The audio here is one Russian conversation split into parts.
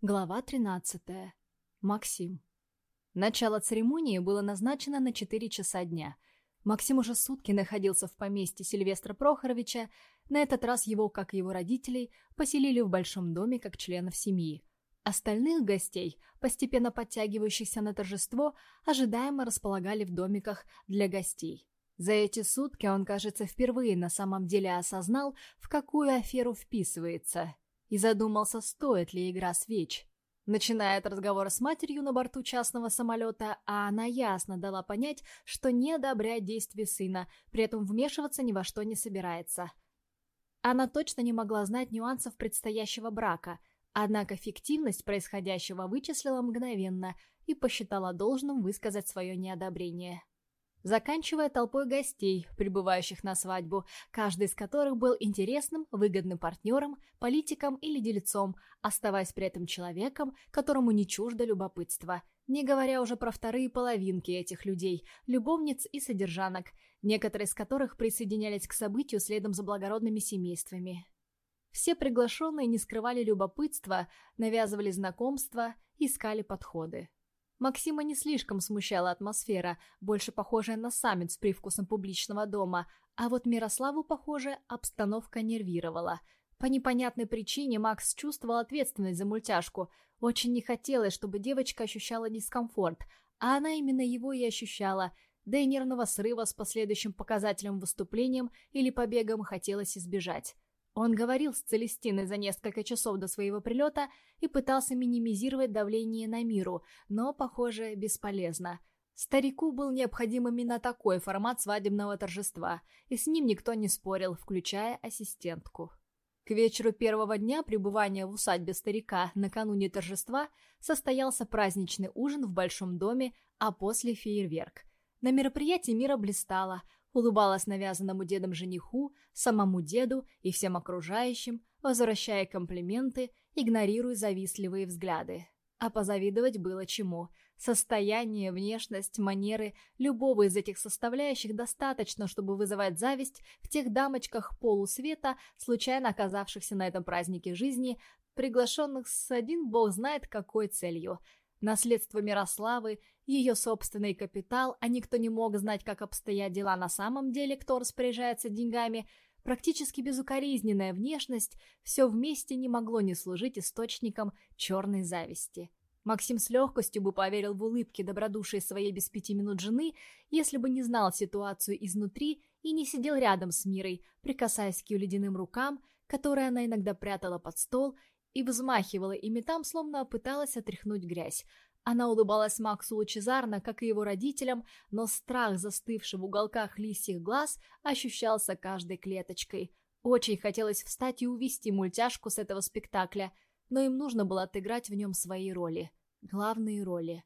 Глава 13. Максим. Начало церемонии было назначено на 4 часа дня. Максим уже сутки находился в поместье Сильвестра Прохоровича. На этот раз его, как и его родителей, поселили в большом доме как членов семьи. Остальных гостей, постепенно подтягивающихся на торжество, ожидаемо располагали в домиках для гостей. За эти сутки он, кажется, впервые на самом деле осознал, в какую аферу вписывается – и задумался, стоит ли игра свеч. Начиная от разговора с матерью на борту частного самолета, а она ясно дала понять, что не одобряет действия сына, при этом вмешиваться ни во что не собирается. Она точно не могла знать нюансов предстоящего брака, однако фиктивность происходящего вычислила мгновенно и посчитала должным высказать свое неодобрение заканчивая толпой гостей, прибывающих на свадьбу, каждый из которых был интересным, выгодным партнером, политиком или делецом, оставаясь при этом человеком, которому не чуждо любопытство. Не говоря уже про вторые половинки этих людей, любовниц и содержанок, некоторые из которых присоединялись к событию следом за благородными семействами. Все приглашенные не скрывали любопытства, навязывали знакомства, искали подходы. Максима не слишком смущала атмосфера, больше похожая на саммит с привкусом публичного дома, а вот Мирославу, похоже, обстановка нервировала. По непонятной причине Макс чувствовал ответственность за мультяшку. Очень не хотелось, чтобы девочка ощущала дискомфорт, а она именно его и ощущала, да и нервного срыва с последующим показательным выступлением или побегом хотелось избежать. Он говорил с Целестиной за несколько часов до своего прилета и пытался минимизировать давление на миру, но, похоже, бесполезно. Старику был необходим именно такой формат свадебного торжества, и с ним никто не спорил, включая ассистентку. К вечеру первого дня пребывания в усадьбе старика накануне торжества состоялся праздничный ужин в большом доме, а после фейерверк. На мероприятии мира блистала, улыбалась навязанному дедом жениху, самому деду и всем окружающим, возвращая комплименты, игнорируя завистливые взгляды. А позавидовать было чему. Состояние, внешность, манеры любого из этих составляющих достаточно, чтобы вызывать зависть в тех дамочках полусвета, случайно оказавшихся на этом празднике жизни, приглашенных с один бог знает какой целью – Наследство Мирославы, ее собственный капитал, а никто не мог знать, как обстоят дела на самом деле, кто распоряжается деньгами, практически безукоризненная внешность, все вместе не могло не служить источником черной зависти. Максим с легкостью бы поверил в улыбки добродушия своей без пяти минут жены, если бы не знал ситуацию изнутри и не сидел рядом с Мирой, прикасаясь к ее ледяным рукам, которые она иногда прятала под стол и взмахивала ими там, словно пыталась отряхнуть грязь. Она улыбалась Максу лучезарно, как и его родителям, но страх, застывший в уголках лисьих глаз, ощущался каждой клеточкой. Очень хотелось встать и увести мультяшку с этого спектакля, но им нужно было отыграть в нем свои роли. Главные роли.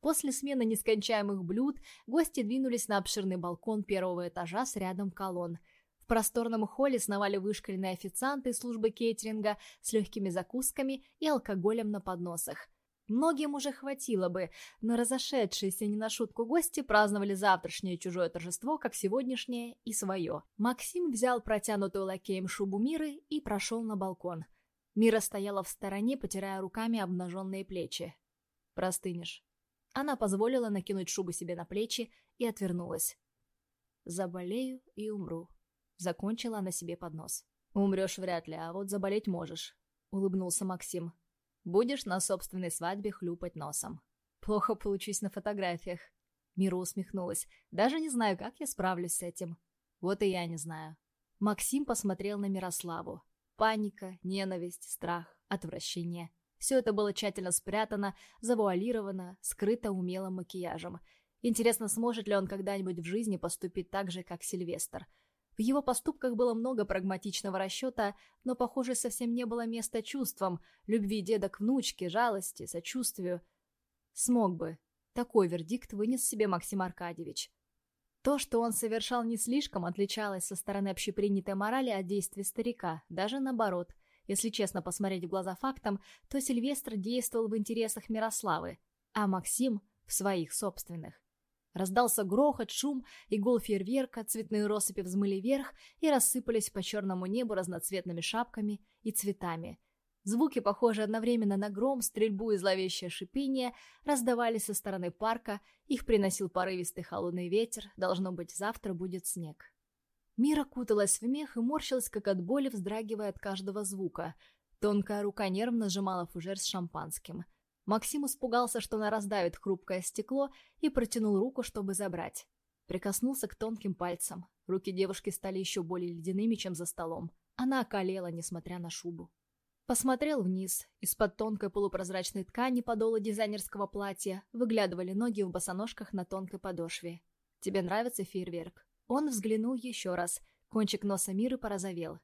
После смены нескончаемых блюд гости двинулись на обширный балкон первого этажа с рядом колонн – в просторном холле сновали вышкаленные официанты службы кейтеринга с легкими закусками и алкоголем на подносах. Многим уже хватило бы, но разошедшиеся не на шутку гости праздновали завтрашнее чужое торжество, как сегодняшнее, и свое. Максим взял протянутую лакеем шубу Миры и прошел на балкон. Мира стояла в стороне, потирая руками обнаженные плечи. «Простынешь». Она позволила накинуть шубу себе на плечи и отвернулась. «Заболею и умру», Закончила она себе под нос. «Умрешь вряд ли, а вот заболеть можешь», — улыбнулся Максим. «Будешь на собственной свадьбе хлюпать носом». «Плохо получусь на фотографиях». Мира усмехнулась. «Даже не знаю, как я справлюсь с этим». «Вот и я не знаю». Максим посмотрел на Мирославу. Паника, ненависть, страх, отвращение. Все это было тщательно спрятано, завуалировано, скрыто умелым макияжем. Интересно, сможет ли он когда-нибудь в жизни поступить так же, как Сильвестр – в его поступках было много прагматичного расчета, но, похоже, совсем не было места чувствам, любви деда к внучке, жалости, сочувствию. Смог бы. Такой вердикт вынес себе Максим Аркадьевич. То, что он совершал, не слишком отличалось со стороны общепринятой морали от действий старика, даже наоборот. Если честно посмотреть в глаза фактам, то Сильвестр действовал в интересах Мирославы, а Максим — в своих собственных. Раздался грохот, шум, и гул фейерверка, цветные россыпи взмыли вверх и рассыпались по черному небу разноцветными шапками и цветами. Звуки, похожие одновременно на гром, стрельбу и зловещее шипение, раздавались со стороны парка, их приносил порывистый холодный ветер, должно быть, завтра будет снег. Мира куталась в мех и морщилась, как от боли, вздрагивая от каждого звука. Тонкая рука нервно сжимала фужер с шампанским. Максим испугался, что она раздавит хрупкое стекло, и протянул руку, чтобы забрать. Прикоснулся к тонким пальцам. Руки девушки стали еще более ледяными, чем за столом. Она околела, несмотря на шубу. Посмотрел вниз. Из-под тонкой полупрозрачной ткани подола дизайнерского платья выглядывали ноги в босоножках на тонкой подошве. «Тебе нравится фейерверк?» Он взглянул еще раз. Кончик носа Миры порозовел.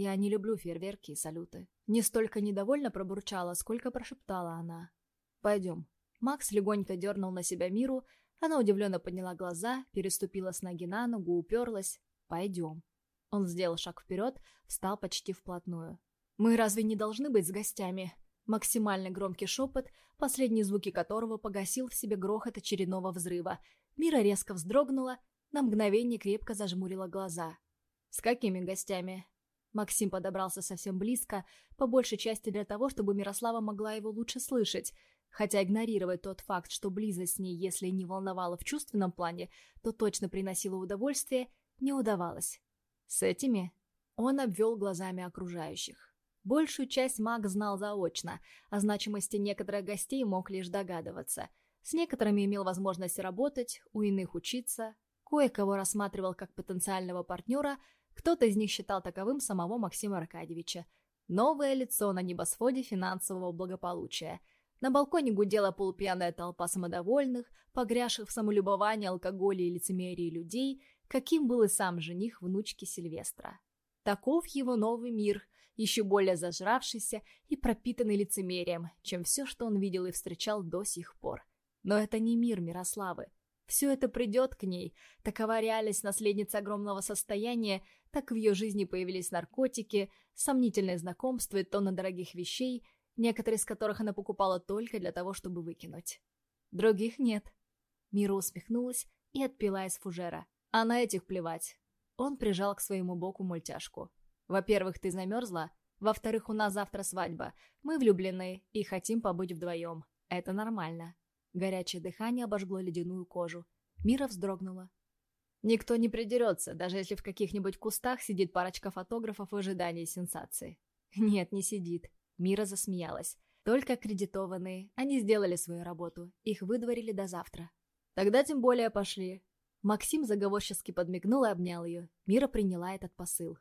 «Я не люблю фейерверки и салюты». Не столько недовольно пробурчала, сколько прошептала она. «Пойдем». Макс легонько дернул на себя Миру. Она удивленно подняла глаза, переступила с ноги на ногу, уперлась. «Пойдем». Он сделал шаг вперед, встал почти вплотную. «Мы разве не должны быть с гостями?» Максимально громкий шепот, последние звуки которого погасил в себе грохот очередного взрыва. Мира резко вздрогнула, на мгновение крепко зажмурила глаза. «С какими гостями?» Максим подобрался совсем близко, по большей части для того, чтобы Мирослава могла его лучше слышать, хотя игнорировать тот факт, что близость с ней, если не волновала в чувственном плане, то точно приносила удовольствие, не удавалось. С этими он обвел глазами окружающих. Большую часть маг знал заочно, о значимости некоторых гостей мог лишь догадываться. С некоторыми имел возможность работать, у иных учиться, кое-кого рассматривал как потенциального партнера, кто-то из них считал таковым самого Максима Аркадьевича. Новое лицо на небосводе финансового благополучия. На балконе гудела полупьяная толпа самодовольных, погрязших в самолюбовании, алкоголе и лицемерии людей, каким был и сам жених внучки Сильвестра. Таков его новый мир – еще более зажравшийся и пропитанный лицемерием, чем все, что он видел и встречал до сих пор. Но это не мир Мирославы. Все это придет к ней. Такова реальность наследницы огромного состояния, так в ее жизни появились наркотики, сомнительные знакомства и тонны дорогих вещей, некоторые из которых она покупала только для того, чтобы выкинуть. Других нет. Мира усмехнулась и отпила из фужера. А на этих плевать. Он прижал к своему боку мультяшку. Во-первых, ты замерзла. Во-вторых, у нас завтра свадьба. Мы влюблены и хотим побыть вдвоем. Это нормально. Горячее дыхание обожгло ледяную кожу. Мира вздрогнула. Никто не придерется, даже если в каких-нибудь кустах сидит парочка фотографов в ожидании сенсации. Нет, не сидит. Мира засмеялась. Только аккредитованные. Они сделали свою работу. Их выдворили до завтра. Тогда тем более пошли. Максим заговорчески подмигнул и обнял ее. Мира приняла этот посыл.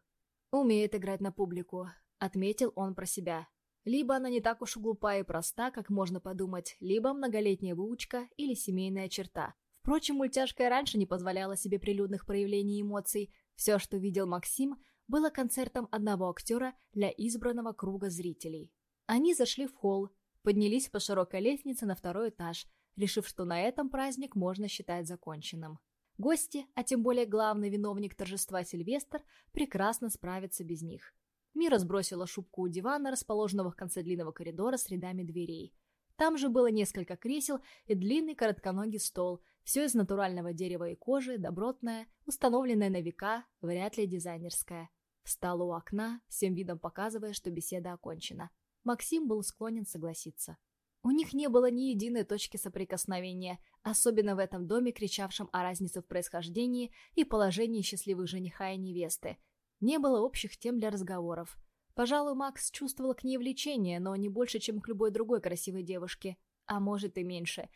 «Умеет играть на публику», — отметил он про себя. Либо она не так уж глупа и проста, как можно подумать, либо многолетняя выучка или семейная черта. Впрочем, мультяшка и раньше не позволяла себе прилюдных проявлений эмоций. Все, что видел Максим, было концертом одного актера для избранного круга зрителей. Они зашли в холл, поднялись по широкой лестнице на второй этаж, решив, что на этом праздник можно считать законченным. Гости, а тем более главный виновник торжества Сильвестр, прекрасно справятся без них. Мира сбросила шубку у дивана, расположенного в конце длинного коридора с рядами дверей. Там же было несколько кресел и длинный коротконогий стол, все из натурального дерева и кожи, добротное, установленное на века, вряд ли дизайнерское. Встала у окна, всем видом показывая, что беседа окончена. Максим был склонен согласиться. У них не было ни единой точки соприкосновения, особенно в этом доме, кричавшем о разнице в происхождении и положении счастливых жениха и невесты. Не было общих тем для разговоров. Пожалуй, Макс чувствовал к ней влечение, но не больше, чем к любой другой красивой девушке. А может и меньше.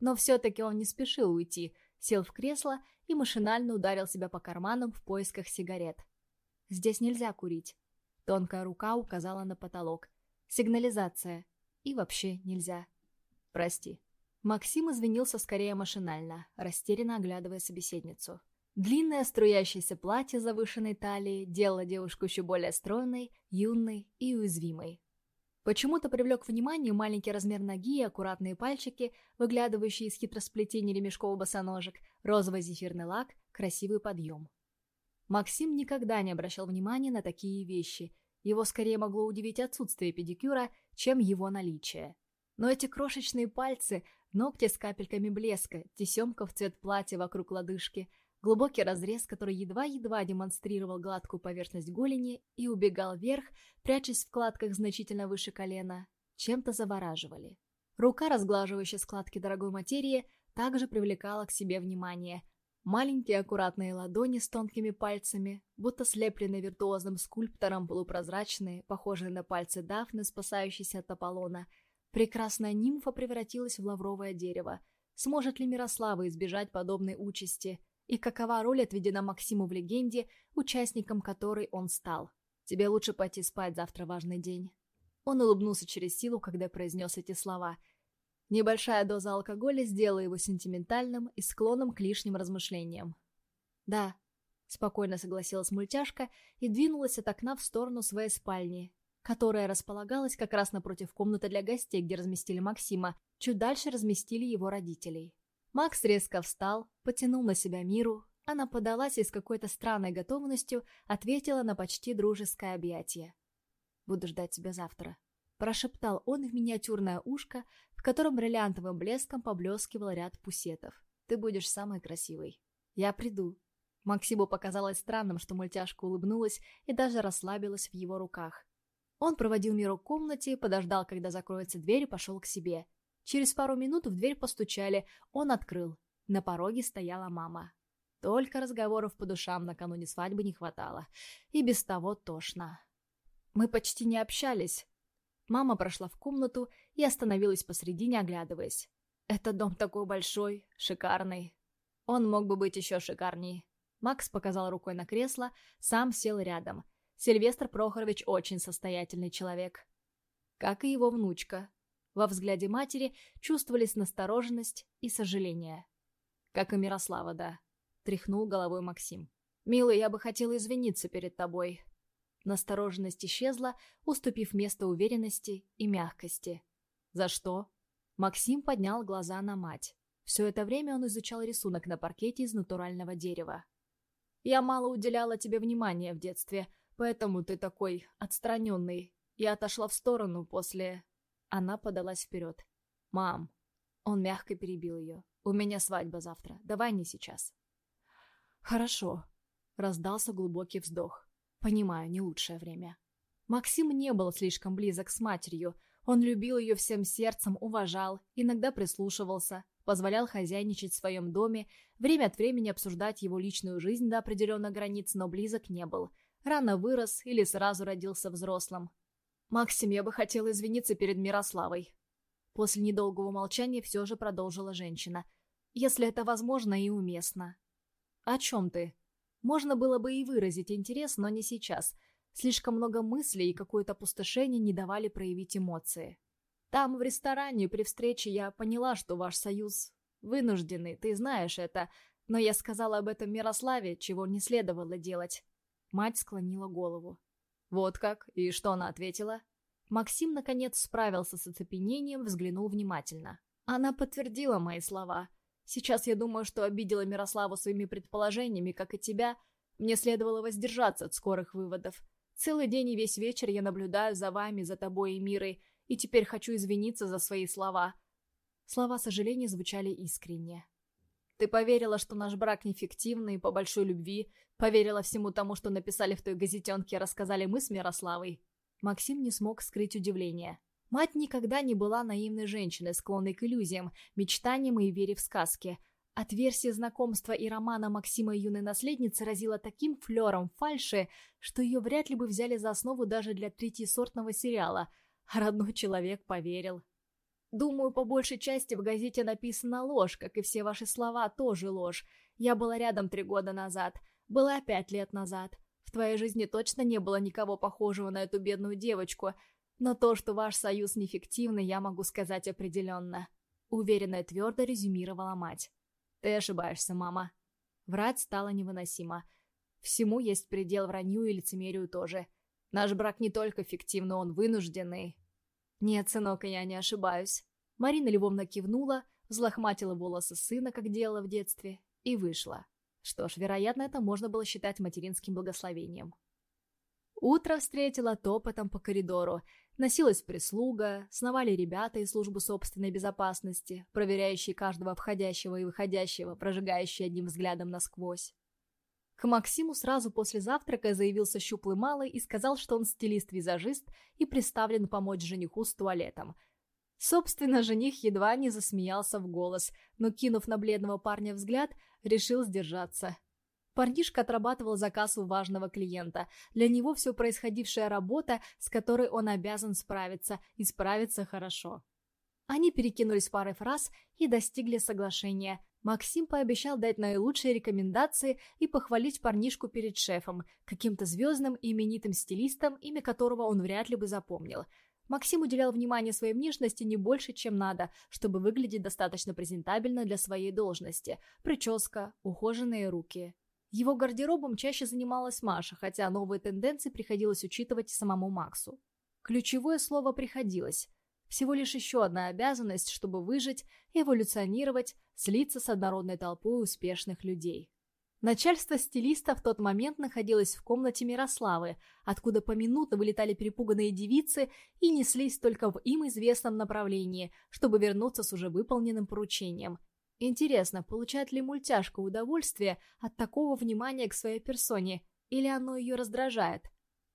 Но все-таки он не спешил уйти, сел в кресло и машинально ударил себя по карманам в поисках сигарет. «Здесь нельзя курить». Тонкая рука указала на потолок. «Сигнализация и вообще нельзя. Прости. Максим извинился скорее машинально, растерянно оглядывая собеседницу. Длинное струящееся платье завышенной талии делало девушку еще более стройной, юной и уязвимой. Почему-то привлек внимание маленький размер ноги и аккуратные пальчики, выглядывающие из хитросплетений ремешков босоножек, розовый зефирный лак, красивый подъем. Максим никогда не обращал внимания на такие вещи его скорее могло удивить отсутствие педикюра, чем его наличие. Но эти крошечные пальцы, ногти с капельками блеска, тесемка в цвет платья вокруг лодыжки, глубокий разрез, который едва-едва демонстрировал гладкую поверхность голени и убегал вверх, прячась в складках значительно выше колена, чем-то завораживали. Рука, разглаживающая складки дорогой материи, также привлекала к себе внимание. Маленькие аккуратные ладони с тонкими пальцами, будто слепленные виртуозным скульптором, полупрозрачные, похожие на пальцы Дафны, спасающиеся от Аполлона. Прекрасная нимфа превратилась в лавровое дерево. Сможет ли Мирослава избежать подобной участи? И какова роль отведена Максиму в легенде, участником которой он стал? Тебе лучше пойти спать, завтра важный день. Он улыбнулся через силу, когда произнес эти слова. Небольшая доза алкоголя сделала его сентиментальным и склонным к лишним размышлениям. «Да», — спокойно согласилась мультяшка и двинулась от окна в сторону своей спальни, которая располагалась как раз напротив комнаты для гостей, где разместили Максима, чуть дальше разместили его родителей. Макс резко встал, потянул на себя миру, она подалась и с какой-то странной готовностью ответила на почти дружеское объятие. «Буду ждать тебя завтра», — прошептал он в миниатюрное ушко, в котором бриллиантовым блеском поблескивал ряд пусетов. «Ты будешь самой красивой. Я приду». Максиму показалось странным, что мультяшка улыбнулась и даже расслабилась в его руках. Он проводил Миру к комнате, подождал, когда закроется дверь и пошел к себе. Через пару минут в дверь постучали, он открыл. На пороге стояла мама. Только разговоров по душам накануне свадьбы не хватало. И без того тошно. Мы почти не общались. Мама прошла в комнату и остановилась посредине, оглядываясь. «Этот дом такой большой, шикарный. Он мог бы быть еще шикарней». Макс показал рукой на кресло, сам сел рядом. Сильвестр Прохорович очень состоятельный человек. Как и его внучка. Во взгляде матери чувствовались настороженность и сожаление. Как и Мирослава, да. Тряхнул головой Максим. «Милый, я бы хотела извиниться перед тобой. Настороженность исчезла, уступив место уверенности и мягкости. «За что?» Максим поднял глаза на мать. Все это время он изучал рисунок на паркете из натурального дерева. «Я мало уделяла тебе внимания в детстве, поэтому ты такой отстраненный. Я отошла в сторону после...» Она подалась вперед. «Мам!» Он мягко перебил ее. «У меня свадьба завтра. Давай не сейчас». «Хорошо», — раздался глубокий вздох. Понимаю, не лучшее время. Максим не был слишком близок с матерью. Он любил ее всем сердцем, уважал, иногда прислушивался, позволял хозяйничать в своем доме, время от времени обсуждать его личную жизнь до определенных границ, но близок не был. Рано вырос или сразу родился взрослым. «Максим, я бы хотела извиниться перед Мирославой». После недолгого молчания все же продолжила женщина. «Если это возможно и уместно». «О чем ты?» Можно было бы и выразить интерес, но не сейчас. Слишком много мыслей и какое-то опустошение не давали проявить эмоции. Там, в ресторане, при встрече я поняла, что ваш союз вынужденный, ты знаешь это, но я сказала об этом Мирославе, чего не следовало делать. Мать склонила голову. Вот как? И что она ответила? Максим, наконец, справился с оцепенением, взглянул внимательно. Она подтвердила мои слова. Сейчас я думаю, что обидела Мирославу своими предположениями, как и тебя. Мне следовало воздержаться от скорых выводов. Целый день и весь вечер я наблюдаю за вами, за тобой и Мирой, и теперь хочу извиниться за свои слова. Слова сожаления звучали искренне. Ты поверила, что наш брак нефиктивный, по большой любви, поверила всему тому, что написали в той газетенке и рассказали мы с Мирославой. Максим не смог скрыть удивление. Мать никогда не была наивной женщиной, склонной к иллюзиям, мечтаниям и вере в сказки. От версии знакомства и романа Максима и юной наследницы разила таким флером фальши, что ее вряд ли бы взяли за основу даже для третьесортного сериала. А родной человек поверил. Думаю, по большей части в газете написана ложь, как и все ваши слова тоже ложь. Я была рядом три года назад. Была пять лет назад. В твоей жизни точно не было никого похожего на эту бедную девочку — но то, что ваш союз неэффективный, я могу сказать определенно. Уверенно и твердо резюмировала мать. Ты ошибаешься, мама. Врать стало невыносимо. Всему есть предел вранью и лицемерию тоже. Наш брак не только фиктивный, он вынужденный. Нет, сынок, я не ошибаюсь. Марина Львовна кивнула, взлохматила волосы сына, как делала в детстве, и вышла. Что ж, вероятно, это можно было считать материнским благословением. Утро встретило топотом по коридору. Носилась прислуга, сновали ребята из службы собственной безопасности, проверяющие каждого входящего и выходящего, прожигающие одним взглядом насквозь. К Максиму сразу после завтрака заявился щуплый малый и сказал, что он стилист-визажист и представлен помочь жениху с туалетом. Собственно, жених едва не засмеялся в голос, но, кинув на бледного парня взгляд, решил сдержаться. Парнишка отрабатывал заказ у важного клиента. Для него все происходившая работа, с которой он обязан справиться, и справиться хорошо. Они перекинулись парой фраз и достигли соглашения. Максим пообещал дать наилучшие рекомендации и похвалить парнишку перед шефом, каким-то звездным и именитым стилистом, имя которого он вряд ли бы запомнил. Максим уделял внимание своей внешности не больше, чем надо, чтобы выглядеть достаточно презентабельно для своей должности. Прическа, ухоженные руки. Его гардеробом чаще занималась Маша, хотя новые тенденции приходилось учитывать самому Максу. Ключевое слово «приходилось». Всего лишь еще одна обязанность, чтобы выжить, эволюционировать, слиться с однородной толпой успешных людей. Начальство стилиста в тот момент находилось в комнате Мирославы, откуда поминутно вылетали перепуганные девицы и неслись только в им известном направлении, чтобы вернуться с уже выполненным поручением. Интересно, получает ли мультяшка удовольствие от такого внимания к своей персоне, или оно ее раздражает?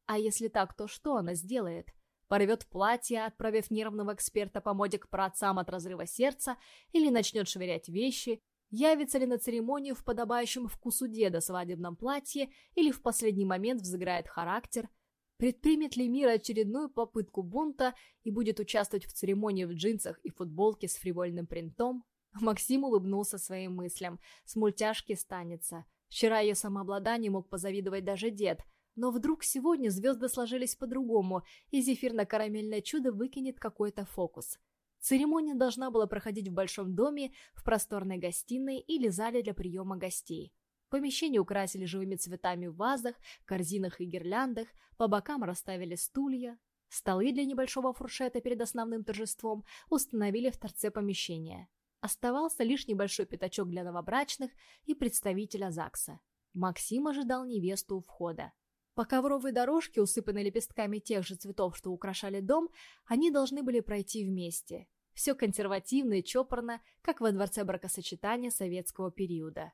А если так, то что она сделает? Порвет платье, отправив нервного эксперта по моде к праотцам от разрыва сердца, или начнет швырять вещи, явится ли на церемонию в подобающем вкусу деда свадебном платье, или в последний момент взыграет характер, предпримет ли мир очередную попытку бунта и будет участвовать в церемонии в джинсах и футболке с фривольным принтом. Максим улыбнулся своим мыслям. С мультяшки станется. Вчера ее самообладанию мог позавидовать даже дед, но вдруг сегодня звезды сложились по-другому, и зефирно-карамельное чудо выкинет какой-то фокус. Церемония должна была проходить в большом доме, в просторной гостиной или зале для приема гостей. Помещение украсили живыми цветами в вазах, корзинах и гирляндах, по бокам расставили стулья. Столы для небольшого фуршета перед основным торжеством установили в торце помещения. Оставался лишь небольшой пятачок для новобрачных и представителя ЗАГСа. Максим ожидал невесту у входа. По ковровой дорожке, усыпанной лепестками тех же цветов, что украшали дом, они должны были пройти вместе. Все консервативно и чопорно, как во дворце бракосочетания советского периода.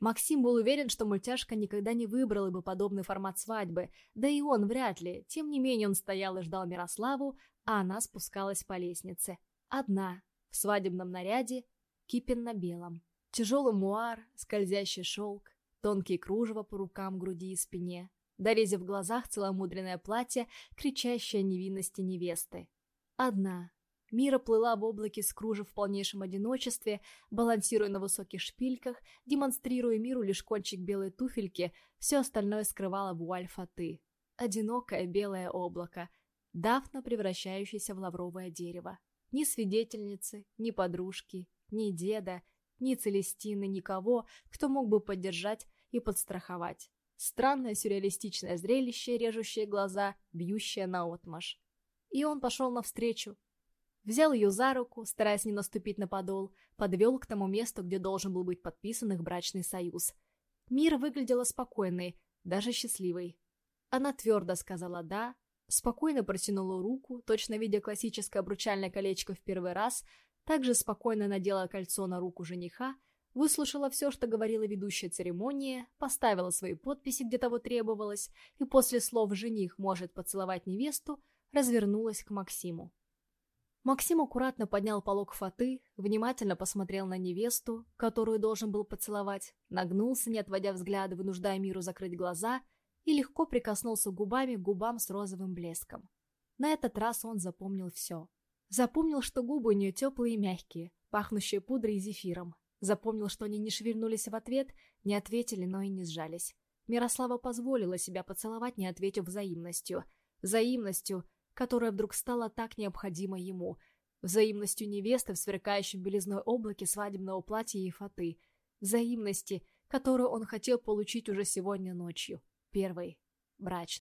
Максим был уверен, что мультяшка никогда не выбрала бы подобный формат свадьбы, да и он вряд ли. Тем не менее он стоял и ждал Мирославу, а она спускалась по лестнице. Одна, в свадебном наряде, кипенно-белом. Тяжелый муар, скользящий шелк, тонкие кружева по рукам, груди и спине, дорези в глазах целомудренное платье, кричащее о невинности невесты. Одна. Мира плыла в облаке с кружев в полнейшем одиночестве, балансируя на высоких шпильках, демонстрируя миру лишь кончик белой туфельки, все остальное скрывало вуаль фаты. Одинокое белое облако, Дафна, превращающаяся в лавровое дерево. Ни свидетельницы, ни подружки, ни деда, ни Целестины, никого, кто мог бы поддержать и подстраховать. Странное сюрреалистичное зрелище, режущее глаза, бьющее наотмашь. И он пошел навстречу. Взял ее за руку, стараясь не наступить на подол, подвел к тому месту, где должен был быть подписан их брачный союз. Мира выглядела спокойной, даже счастливой. Она твердо сказала «да», спокойно протянула руку, точно видя классическое обручальное колечко в первый раз, также спокойно надела кольцо на руку жениха, выслушала все, что говорила ведущая церемонии, поставила свои подписи, где того требовалось, и после слов «жених может поцеловать невесту» развернулась к Максиму. Максим аккуратно поднял полог фаты, внимательно посмотрел на невесту, которую должен был поцеловать, нагнулся, не отводя взгляда, вынуждая миру закрыть глаза, и легко прикоснулся губами к губам с розовым блеском. На этот раз он запомнил все. Запомнил, что губы у нее теплые и мягкие, пахнущие пудрой и зефиром, Запомнил, что они не шевельнулись в ответ, не ответили, но и не сжались. Мирослава позволила себя поцеловать, не ответив взаимностью. Взаимностью, которая вдруг стала так необходима ему. Взаимностью невесты в сверкающем белизной облаке свадебного платья и фаты. Взаимности, которую он хотел получить уже сегодня ночью. Первый. Брачный.